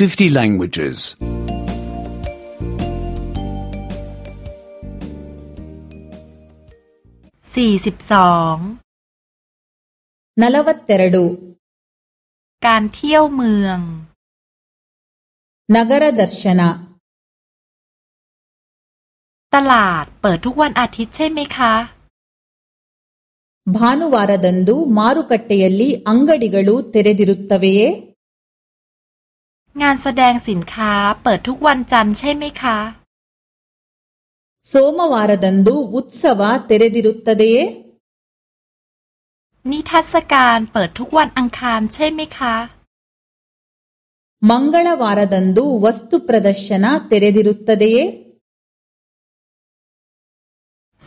50 languages. 42 42การเที่ยวเมือง นกรดัชนะตลาดเปิดทุกวันอาทิตย์ใช่ไหมคะ ಭಾನುವಾರದಂದು ಮಾರುಕಟ್ಟೆಯಲ್ಲಿ ಅಂಗಡಿಗಳು ತೆರೆದಿರುತ್ತವೆಯೇ งานแสดงสินค้าเปิดทุกวันจันทร์ใช่ไหมคะโซมาวารดันดูวุตสวาเตเรดิรุตตเดนิทัศการเปิดทุกวันอังคารใช่ไหมคะมังกรวารดันดูวัสตุประดัชนาเตเรดิรุตตเด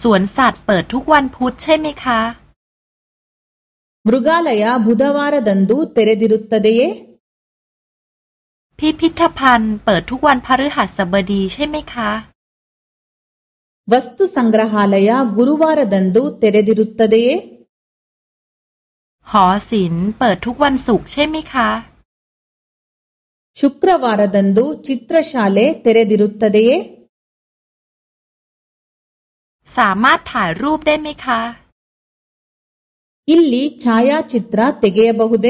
สวนสัตว์เปิดทุกวันพุธใช่ไหมคะมรุกาลยาบุดาวารดันดูเตเรดิรุตตเดยพิพิธภัณฑ์เปิดทุกวันพฤหัสบดีใช่ไหมคะ ವಸ್ತು ಸಂಗ್ರಹಾಲಯ ಗುರುವಾರದಂದು ತ ೆ ರ ೆ ದ ಿ ರ ು ತ ต ತ เดย์หอศิลป์เปิดทุกวันศุกร์ใช่ไหมคะ ಶ ು ಕ ್วารดันดูจิตร ರ ಶ ಾ ಲ ೆ ತ ೆ ರ ೆ ದ ಿ ರ ುต್ ತ ದ ೆ ಯ ೇสามารถถ่ายรูปได้ไหมคะอ ಇ ล್ ಲ ಿายาจิตร್ ರ ತ เกย ಯ ಬ หุเด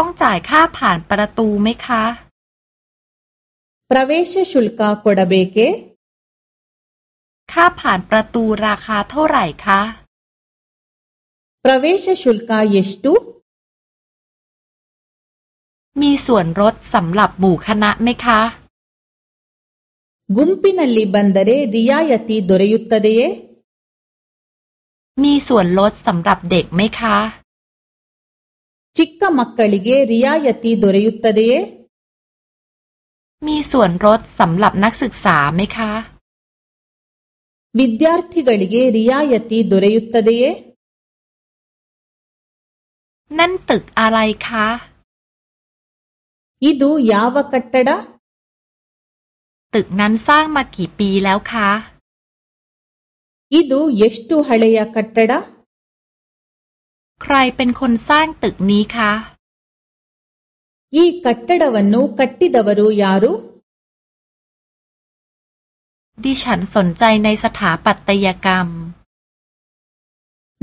ต้องจ่ายค่าผ่านประตูไหมคะ ಪ ್ ರ ವ ೇชชุลกา ಕ ೊ ಡ เบเก ค่าผ่านประตูราคาเท่าไหร่คะ ಪ ್ ರ ವ ೇชชุลกาเย್ตุมีส่วนลดสำหรับหมู่คณะไหมคะ ಗ ುಂ ಪ ಿ ನ ลีบันเด ರ ೆ ರಿಯಾಯತಿ ದ ดเรยุต್ ತ เೆ ಯ ೇมีส่วนลดสำหรับเด็กไหมคะ ಚಿಕ್ಕ ಮಕ್ಕಳಿಗೆ ರಿಯಾಯತಿ ದೊರೆಯುತ್ತದೆಯೇ มีส่วนลดสำหรับนักศึกษาไหมคะ ವಿದ್ಯಾರ್ಥಿಗಳಿಗೆ ರಿಯಾಯತಿ ದೊರೆಯುತ್ತದೆಯೇ นั่นตึกอะไรคะ ಇದು ಯಾವ ಕಟ್ಟಡ ตึกนั้นสร้างมากี่ปีแล้วคะ ಇದು ಎಷ್ಟು ಹಳೆಯ ಕಟ್ಟಡ ใครเป็นคนสร้างตึกนี้คะยี่กัตตดวันนูกัตติดวรูยารุดิฉันสนใจในสถาปัตยกรรม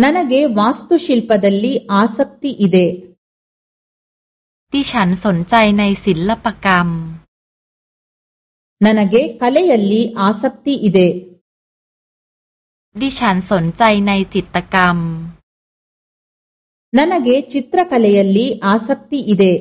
นันเกวัสดุศิลปดัลลีอาศักติอิเดดิฉันสนใจในศิลปกรรมนันเกคาเลยัลลีอาศักติอิเดดิฉันสนใจในจิตกรรม ನನಗೆ ಚಿತ್ರಕಲೆಯಲ್ಲಿ ಆಸಕ್ತಿ ಇದೆ